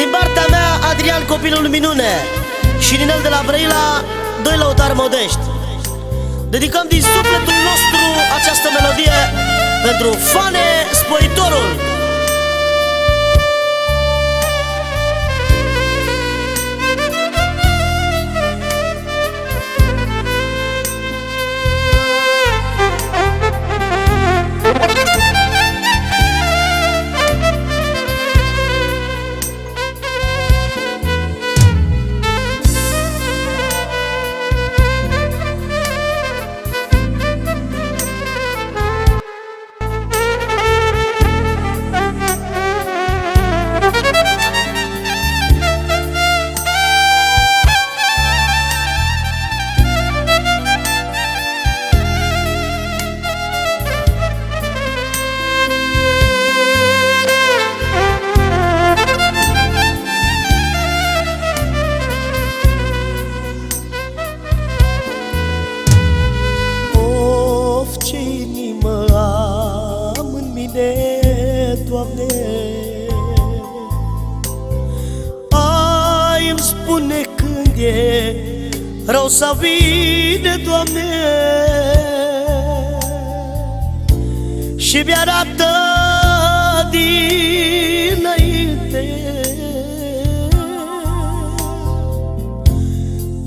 Din partea mea, Adrian Copilul Minune. Și Ninel de la Brăila, doi lăutari modești. Dedicăm din sufletul nostru această melodie Pentru Fane Sporitorul când e rău sau bine, Doamne. Și mi-arată dinainte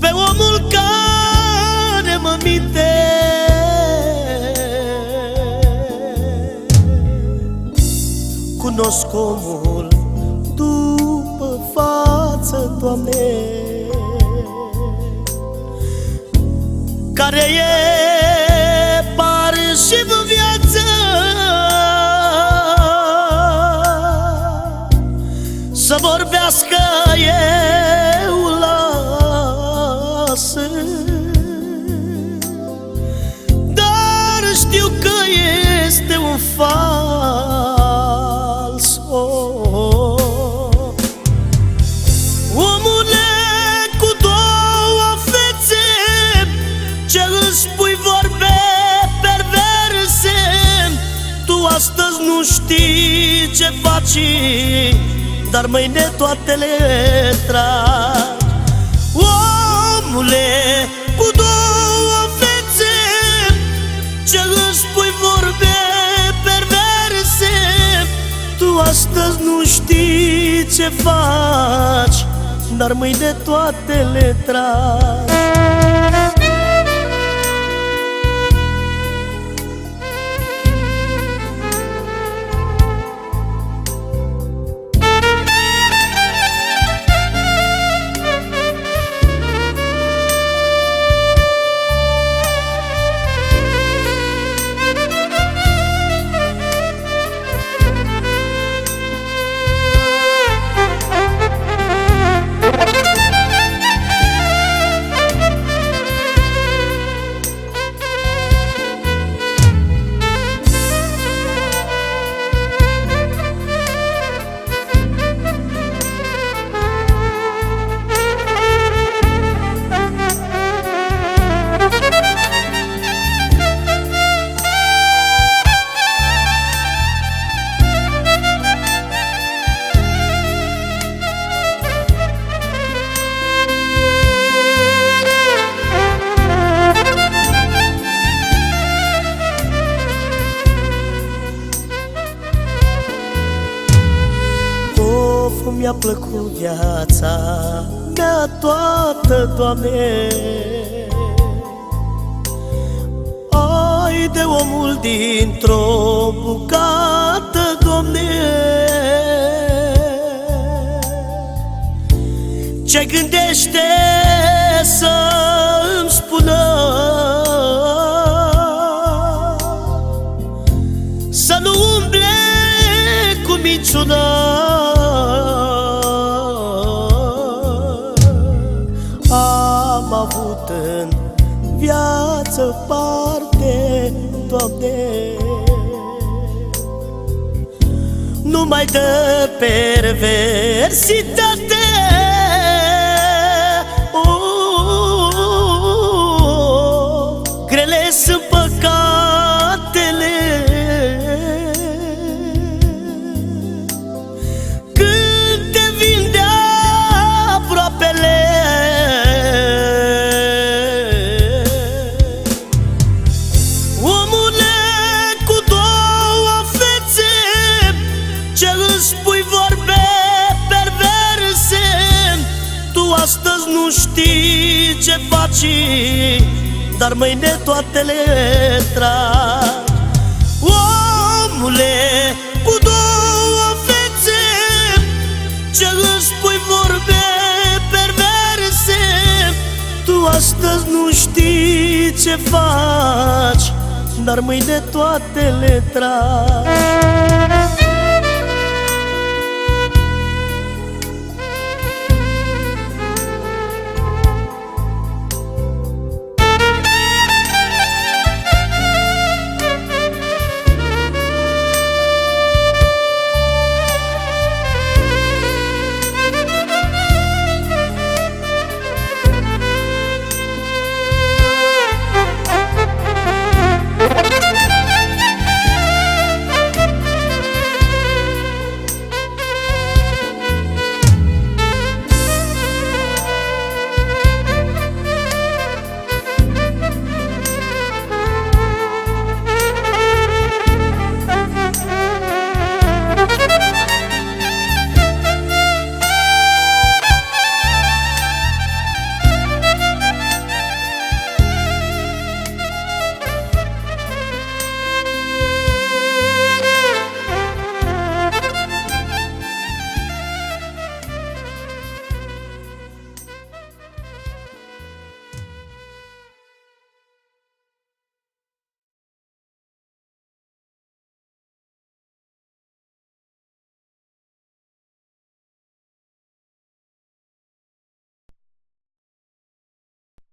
Pe omul care mă minte. Cunosc omul Care astăzi nu știi ce faci Dar mâine toate le tragi. Omule cu două fețe Ce îți spui vorbe perverse? Tu astăzi nu știi ce faci Dar mâine toate le tragi Of, mi-a plăcut viața mea toată, Doamne. Ai de omul dintr-o bucată, Doamne. Ce gândește să îmi spună? Să nu umble cu minciună viață parte, Doamne. Numai de perversitate știi ce faci Dar mâine toate le tragi. Omule, cu două fețe Ce îți spui vorbe perverse Tu astăzi nu știi ce faci Dar mâine toate le tragi